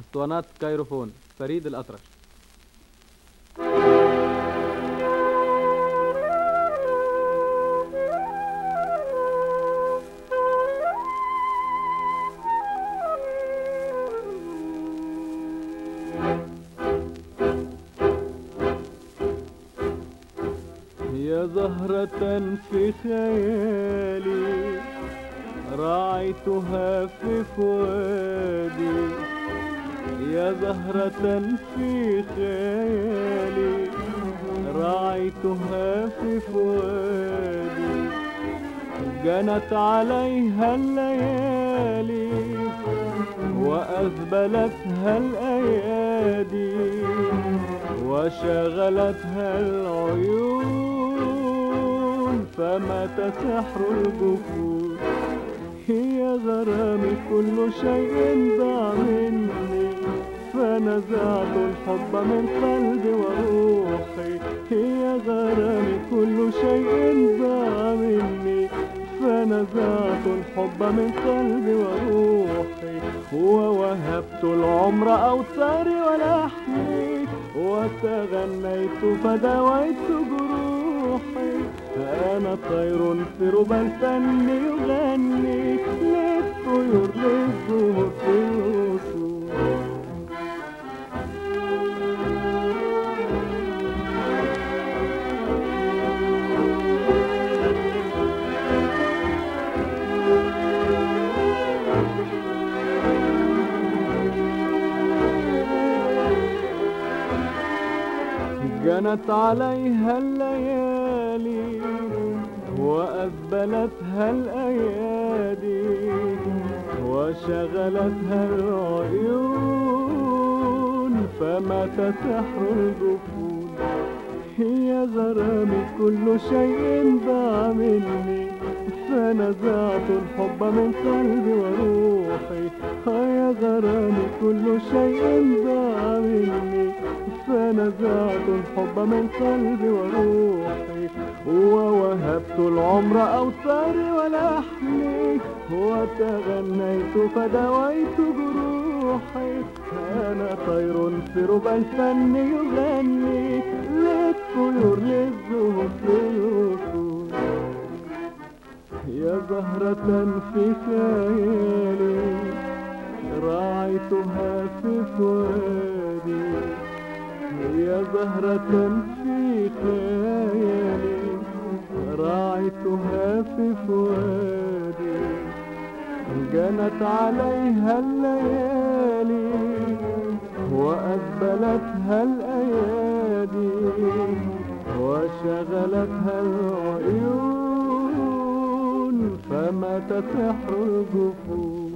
اسطوانات كايروفون فريد الأطرش. يا زهرة في خيالي راعيتها في فؤادي. يا زهرة في خيالي راعيتها في فؤادي. جنت عليها الليالي وأذبلتها الأيادي وشغلتها العيون فمات سحر الجفون. هي غرامي كل شيء ضاع مني فنزعت الحب من قلبي وروحي. هي غرامي كل شيء ضاع مني. فنزعت الحب من قلبي وروحي. ووهبت العمر أوتاري ولحمي. وتغنيت فدويت جروحي. أنا طير في ربى الفن يغني جنت عليها الليالي وأذبلتها الأيادي وشغلتها العيون فمات سحر الجفون هي غرامي كل شيء ضاع مني. فنزعت الحب من قلبي وروحي. يا غرامي كل شيء ضاع مني. فنزعت الحب من قلبي وروحي. ووهبت العمر أوتاري ولحمي. وتغنيت فدويت جروحي. أنا طير في ربى الفن يغني. للطيور للزهور في الوصول يا زهرة في خيالي راعيتها في فؤادي. يا زهرة في خيالي راعيتها في فؤادي. جنت عليها الليالي وأذبلتها الأيادي وشغلتها العيون فمات سحر الجفون.